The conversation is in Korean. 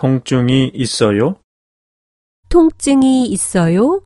통증이 있어요? 통증이 있어요?